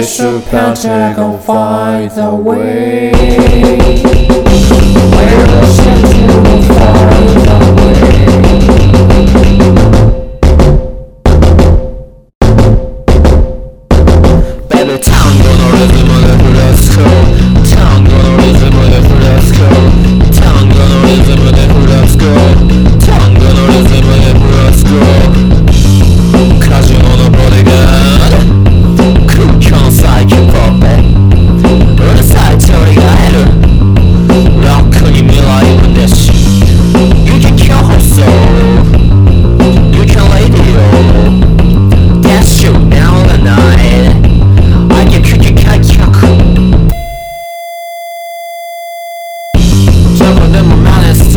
A panther, go find the way.